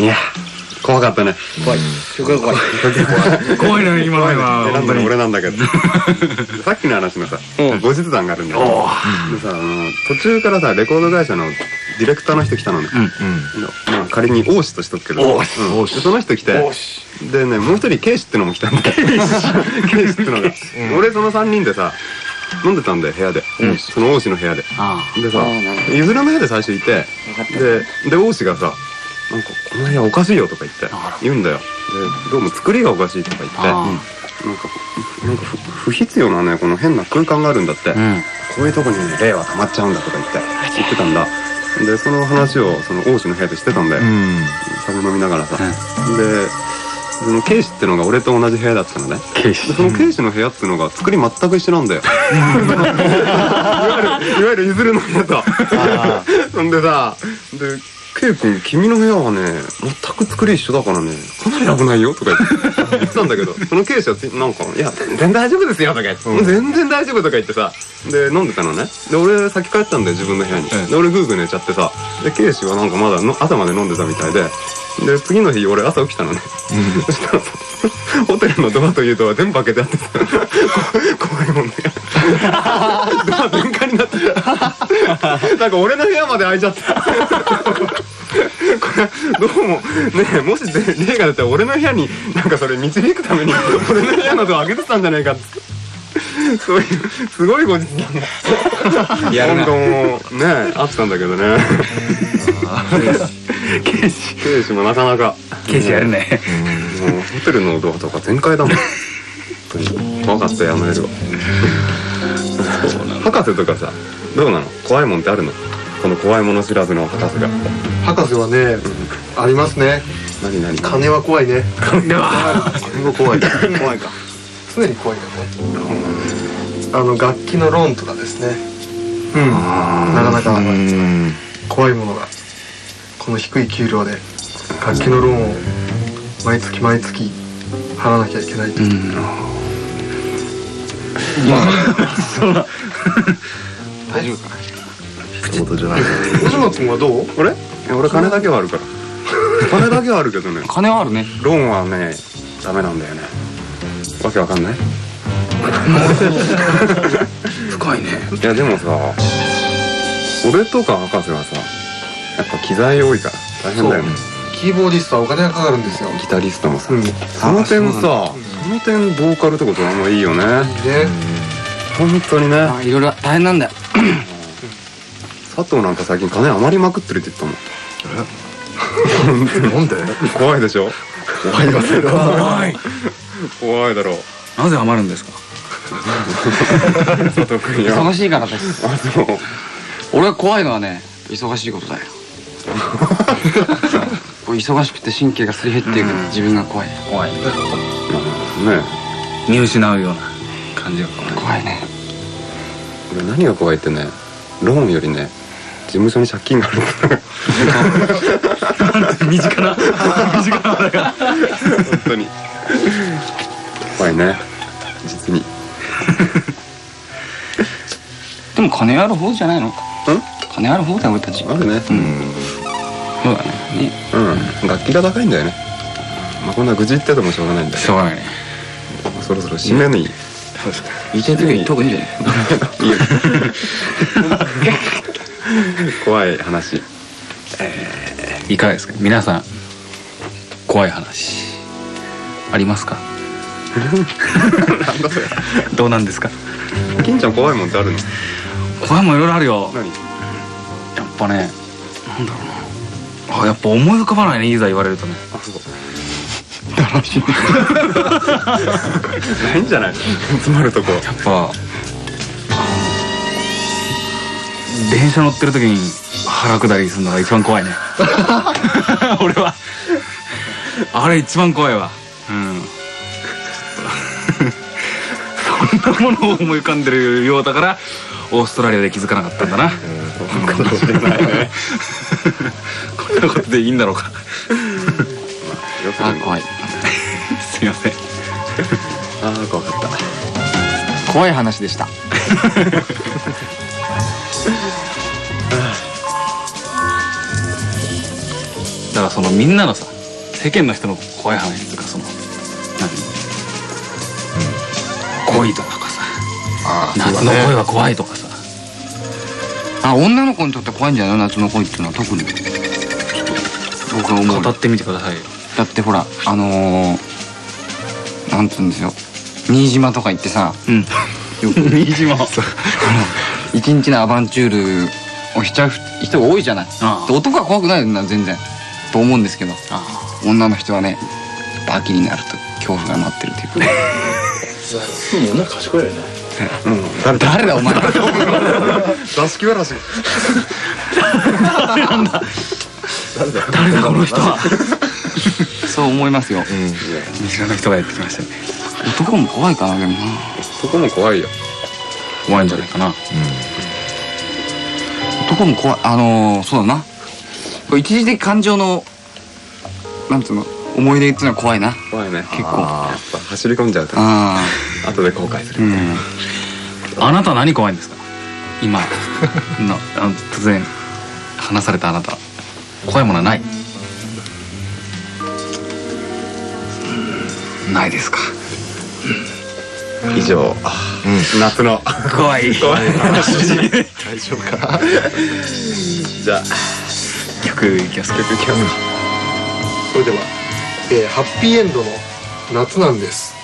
いや怖かったね。怖い。すごい。怖い。怖いのよ今のは。選んだの俺なんだけど。さっきの話のさ後日談があるんだよでさ途中からさレコード会社のディレクターの人来たのね。まあ仮に王子としとくけど。その人来て。でねもう一人警視ってのも来たんだよ警視ってのが。俺その3人でさ飲んでたんだよ部屋で。その王子の部屋で。あでさゆずるの部屋で最初いて。でで王子がさ「なんかこの部屋おかしいよ」とか言って言うんだよ。でどうも作りがおかしいとか言ってあなんかなんか不不必要なねこの変な空間があるんだって、うん。こういうとこにね霊は溜まっちゃうんだとか言って言ってたんだ。でその話をその王子の部屋でしてたんだよ、酒飲みながらさ、でその警視ってのが俺と同じ部屋だったのね。警視でその警視の部屋ってのが作り全く一緒なんだよ。いわゆるいわゆるゆずるの部屋とそんでさで「ケイ君君の部屋はね全く作り一緒だからね。かなり危ないよ」とか言って。たんだけど その警視はなんか「いや全然大丈夫ですよ」とか言って「全然大丈夫」とか言ってさ。で飲んでたのね。で俺先帰ったんだよ自分の部屋に、で俺グーグー寝ちゃってさ。で警視はなんかまだの朝まで飲んでたみたいで。で次の日俺朝起きたのね、そしたらさホテルのドアというドア全部開けてあってさ。こ怖いもんね。ドア全開になって。た なんか俺の部屋まで開いちゃってこれどうも。ねもしで霊が出たら俺の部屋になんかそれ導くために俺の部屋のドア開けてたんじゃないか。ってそういうすごい後日談やるな。今度もねあったんだけどね。警視警視もなかなか。警視やるね。もうホテルのドアとか全開だもん。怖かったよあの夜は博士とかさどうなの？怖いもんってあるの？この怖いもの知らずの博士が。博士はね、ありますね。何何？金は怖いね。では。金は怖い。怖いか。常に怖いよね。あの楽器のローンとかですね。うん。なかなか怖いものが。この低い給料で楽器のローンを毎月毎月払わなきゃいけないという、大丈夫かってことじゃない。小島君はどう？俺俺金だけはあるから。金だけはあるけどね。金はあるね。ローンはねダメなんだよね。わけわかんない？深いね。いやでもさ俺とか博士はさやっぱ機材多いから大変だよね。キーボーディストはお金がかかるんですよ。ギタリストもさ、うん。その点さその点ボーカルとかドラマいいよね。ね。本当にね。あいろいろ大変なんだよ佐藤なんか最近金余りまくってるって言ったもん。なんで？怖いでしょ？怖いよ。そ怖い。怖いだろ。うなぜ余るんですか？佐藤君や忙しいからです。あそう。俺が怖いのはね忙しいことだよ。忙しくて神経がすり減っていく自分が怖い。怖い。ね。見失うような感じが怖いね俺何が怖いってねローンよりね事務所に借金がある。身近な身近な話題が本当に。怖いね。実に。でも金ある方じゃないの？金ある方だよ俺たち。あるね。そうだね。ねうん。楽器が高いんだよね。まあこんな愚痴言っててもしょうがないんだけしょうがないねどそろそろ締めに言いたい時は言った方がいいんじゃない怖い話いかがですか？皆さん怖い話。ありますか？どうなんですか？金ちゃん怖いもんってあるの？怖いもんいろいろあるよ。何？やっぱねなんだろうな。あやっぱ思い浮かばないねいざ言われるとね。あそう ないんじゃない？詰まるとこ。やっぱ電車乗ってる時に腹下りするのが一番怖いね。俺は。あれ一番怖いわ。うん。そんなものを思い浮かんでるようだからオーストラリアで気づかなかったんだな。かもしれないね。こんなことでいいんだろうか。要する。にいすいません。あー怖かった。怖い話でした。だからそのみんなのさ世間の人の怖い話っていうかその何、恋とかさ。あ夏の恋は怖いとかさ。あ女の子にとって怖いんじゃない？の夏の恋っていうのは？特に。僕は思う。語ってみてくださいよ。だってほらあのー、なんつうんですよ。新島とか行ってさうん。新島。一日のアバンチュールをしちゃう人が多いじゃない。ああ。で男は怖くないよな全然。と思うんですけどあ女の人はねやっぱ秋になると恐怖が待ってるというか。女賢いよね。誰だ誰だお前。座敷わらし。誰だこの人は そう思いますよ。見知らない人がやってきましたね。男も怖いかなでもな。そこも怖いよ。怖いんじゃないかな。男も怖いあのー、そうだな。これ一時的感情のなんつうの思い出っていうのは怖いな。怖いね。結構。やっぱ走り込んじゃうとあ後で後悔するあう。ん。あなた何怖いんですか？今。の突然話されたあなた。怖いものはない？ないですか。以上。夏の。怖い。怖い話。大丈夫か。じゃあ曲いきますか。曲いきます。かそれでは、えーハッピーエンドの夏なんです